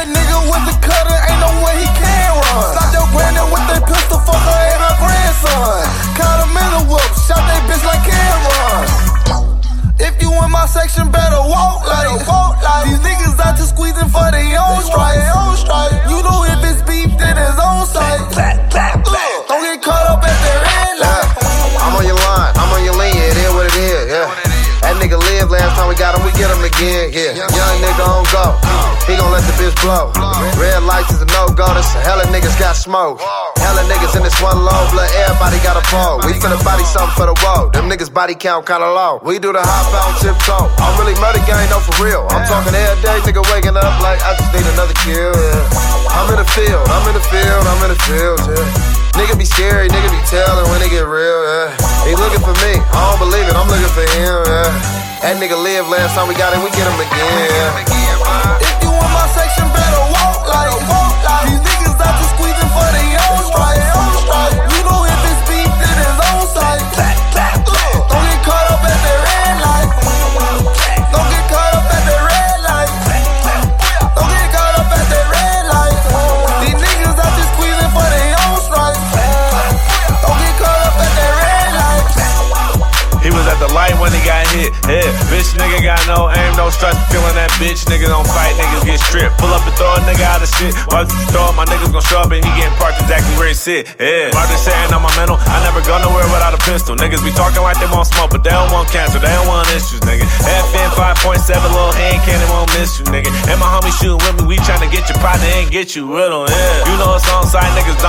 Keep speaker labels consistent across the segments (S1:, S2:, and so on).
S1: that nigga with the cutter, ain't no way he can run. Stop your granny with that pistol, fuck her and her grandson. Caught him in a whoop, shot that bitch like Cameron. If you in my section, better walk like, walk like. These niggas out to squeezing for their own strike. You know if it's beef, then it's on site. Don't get caught up at the red light.
S2: I'm on your line, I'm on your it is what it is, yeah. That nigga last time we got him, we get him again, yeah niggas blow. Red lights is a no-go, this hella niggas got smoke. Hella niggas in this one low, blood, everybody got a pole. We finna body something for the road. Them niggas body count kinda low. We do the hop out tiptoe. I'm really murder gang, no for real. I'm talking every day, nigga waking up like I just need another kill, yeah. I'm in the field, I'm in the field, I'm in the field, yeah. Nigga be scary, nigga be telling when they get real, yeah. He looking for me, I don't believe it, I'm looking for him, yeah. That nigga live last time we got him, we get him again, yeah.
S3: Hit. Yeah, bitch nigga got no aim, no stress. Feeling that bitch nigga don't fight, niggas get stripped. Pull up and throw a nigga out of shit. While you throw my niggas gon' show up and he getting parked exactly where he sit. Yeah, Martin saying I'm a mental. I never go nowhere without a pistol. Niggas be talking like they want smoke, but they don't want cancer. They don't want issues, nigga. FN 5.7, little hand cannon won't miss you, nigga. And my homie shooting with me, we tryna get your partner and get you riddle. Yeah, you know it's on site, niggas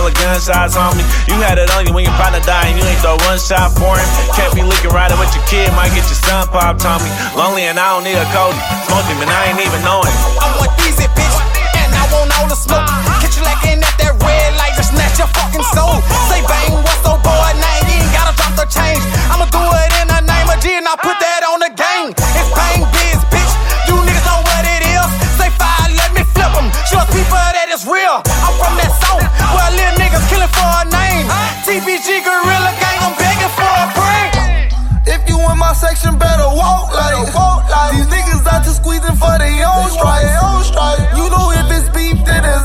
S3: Hella gunshots, homie. You had it on you when your partner died and you ain't throw one shot for him. Can't be leaking riding with your kid, might get your son popped, on me. Lonely and I don't need a Cody. Smoke him and I ain't even know him.
S4: I want these bitch, and I want all the smoke. Catch you like an
S1: My section better walk like, walk like. These niggas out to squeezing for their own stripes. You know if it's beef, then it's